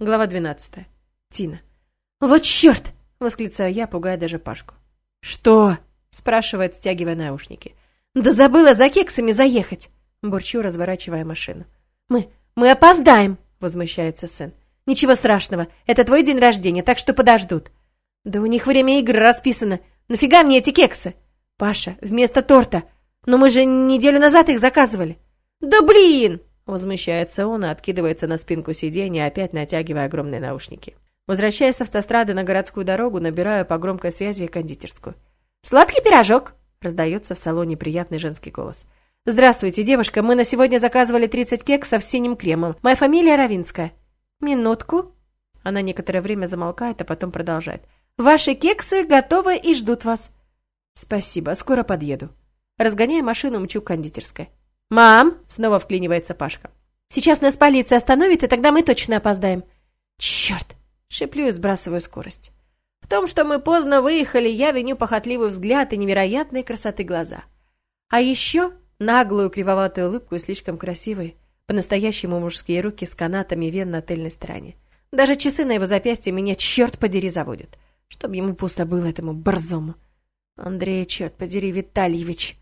Глава 12. Тина. «Вот черт!» — восклицаю я, пугая даже Пашку. «Что?» — спрашивает, стягивая наушники. «Да забыла за кексами заехать!» — бурчу, разворачивая машину. «Мы... мы опоздаем!» — возмущается сын. «Ничего страшного, это твой день рождения, так что подождут». «Да у них время игры расписано. Нафига мне эти кексы?» «Паша, вместо торта. Но мы же неделю назад их заказывали». «Да блин!» — возмущается он и откидывается на спинку сиденья, опять натягивая огромные наушники. Возвращаясь с автострады на городскую дорогу, набираю по громкой связи кондитерскую. «Сладкий пирожок!» — раздается в салоне приятный женский голос. «Здравствуйте, девушка, мы на сегодня заказывали 30 кексов с синим кремом. Моя фамилия Равинская». «Минутку». Она некоторое время замолкает, а потом продолжает. «Ваши кексы готовы и ждут вас». «Спасибо, скоро подъеду». Разгоняя машину, мчу к кондитерской. «Мам!» — снова вклинивается Пашка. «Сейчас нас полиция остановит, и тогда мы точно опоздаем». «Черт!» — шиплю и сбрасываю скорость. В том, что мы поздно выехали, я виню похотливый взгляд и невероятной красоты глаза. А еще наглую кривоватую улыбку и слишком красивые, по-настоящему мужские руки с канатами вен на тыльной стороне. Даже часы на его запястье меня, черт подери, заводят. Чтоб ему пусто было этому борзому. Андрей, черт подери, Витальевич.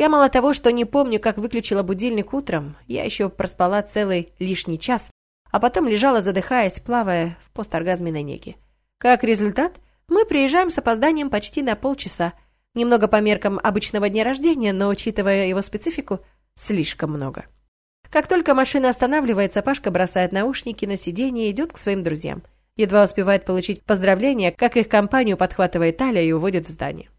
Я мало того, что не помню, как выключила будильник утром, я еще проспала целый лишний час, а потом лежала, задыхаясь, плавая в посторгазменной неге. Как результат, мы приезжаем с опозданием почти на полчаса. Немного по меркам обычного дня рождения, но, учитывая его специфику, слишком много. Как только машина останавливается, Пашка бросает наушники на сиденье и идет к своим друзьям. Едва успевает получить поздравления, как их компанию подхватывает Таля и уводит в здание.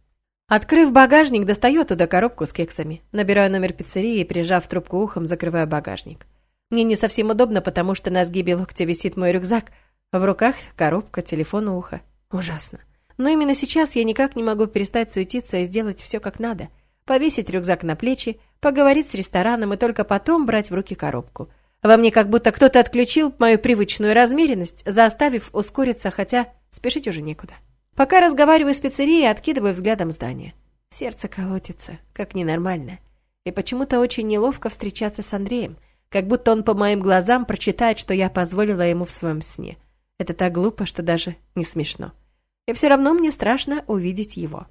Открыв багажник, достаю туда коробку с кексами. Набираю номер пиццерии и, прижав трубку ухом, закрываю багажник. Мне не совсем удобно, потому что на сгибе локтя висит мой рюкзак. В руках коробка, телефон у уха. Ужасно. Но именно сейчас я никак не могу перестать суетиться и сделать все как надо. Повесить рюкзак на плечи, поговорить с рестораном и только потом брать в руки коробку. Во мне как будто кто-то отключил мою привычную размеренность, заставив ускориться, хотя спешить уже некуда. Пока разговариваю с пиццерией, откидываю взглядом здание. Сердце колотится, как ненормально. И почему-то очень неловко встречаться с Андреем, как будто он по моим глазам прочитает, что я позволила ему в своем сне. Это так глупо, что даже не смешно. И все равно мне страшно увидеть его.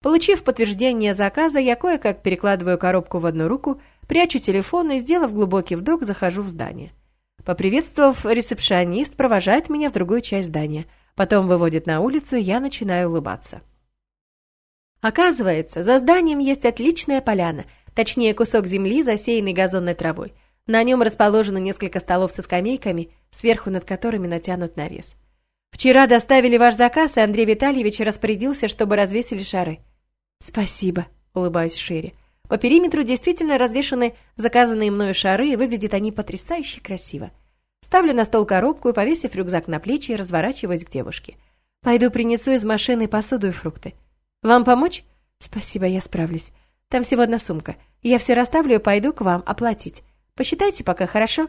Получив подтверждение заказа, я кое-как перекладываю коробку в одну руку, прячу телефон и, сделав глубокий вдох, захожу в здание. Поприветствовав, ресепшионист провожает меня в другую часть здания – Потом выводит на улицу, я начинаю улыбаться. Оказывается, за зданием есть отличная поляна, точнее кусок земли, засеянный газонной травой. На нем расположено несколько столов со скамейками, сверху над которыми натянут навес. Вчера доставили ваш заказ, и Андрей Витальевич распорядился, чтобы развесили шары. Спасибо, улыбаюсь шире. По периметру действительно развешаны заказанные мною шары, и выглядят они потрясающе красиво. Ставлю на стол коробку и, повесив рюкзак на плечи, разворачиваюсь к девушке. «Пойду принесу из машины посуду и фрукты. Вам помочь?» «Спасибо, я справлюсь. Там всего одна сумка. Я все расставлю и пойду к вам оплатить. Посчитайте пока, хорошо?»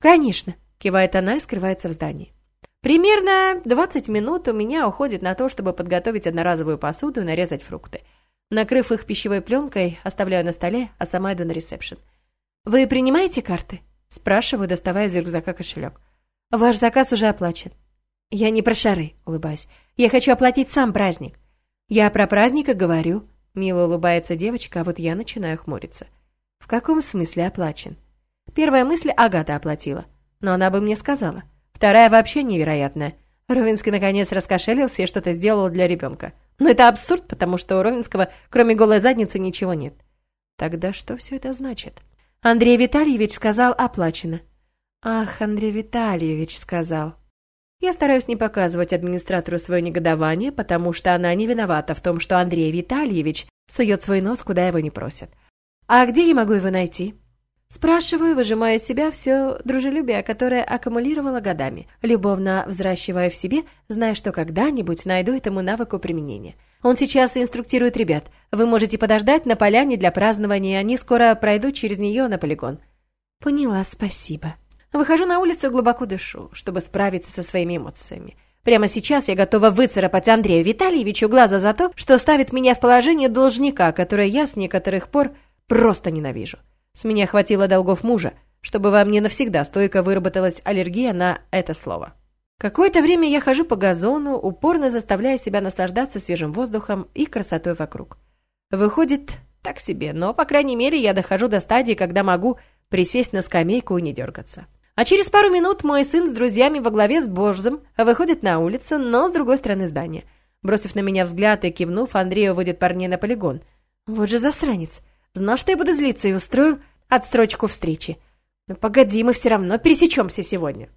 «Конечно», — кивает она и скрывается в здании. Примерно 20 минут у меня уходит на то, чтобы подготовить одноразовую посуду и нарезать фрукты. Накрыв их пищевой пленкой, оставляю на столе, а сама иду на ресепшн. «Вы принимаете карты?» Спрашиваю, доставая из рюкзака кошелек. «Ваш заказ уже оплачен». «Я не про шары», — улыбаюсь. «Я хочу оплатить сам праздник». «Я про праздник и говорю». Мило улыбается девочка, а вот я начинаю хмуриться. «В каком смысле оплачен?» Первая мысль Агата оплатила. Но она бы мне сказала. Вторая вообще невероятная. Ровинский наконец раскошелился и что-то сделал для ребенка. Но это абсурд, потому что у Ровинского, кроме голой задницы, ничего нет. Тогда что все это значит? Андрей Витальевич сказал оплачено. Ах, Андрей Витальевич сказал. Я стараюсь не показывать администратору свое негодование, потому что она не виновата в том, что Андрей Витальевич сует свой нос, куда его не просят. А где я могу его найти? Спрашиваю, выжимая из себя все дружелюбие, которое аккумулировала годами, любовно взращивая в себе, зная, что когда-нибудь найду этому навыку применения. Он сейчас инструктирует ребят. Вы можете подождать на поляне для празднования, они скоро пройдут через нее на полигон». «Поняла, спасибо». Выхожу на улицу и глубоко дышу, чтобы справиться со своими эмоциями. Прямо сейчас я готова выцарапать Андрею Витальевичу глаза за то, что ставит меня в положение должника, которое я с некоторых пор просто ненавижу. С меня хватило долгов мужа, чтобы во мне навсегда стойко выработалась аллергия на это слово. Какое-то время я хожу по газону, упорно заставляя себя наслаждаться свежим воздухом и красотой вокруг. Выходит, так себе, но, по крайней мере, я дохожу до стадии, когда могу присесть на скамейку и не дергаться. А через пару минут мой сын с друзьями во главе с Борзом выходит на улицу, но с другой стороны здания. Бросив на меня взгляд и кивнув, Андрей уводит парней на полигон. Вот же засранец. Знал, что я буду злиться и устроил отстрочку встречи. Но погоди, мы все равно пересечемся сегодня.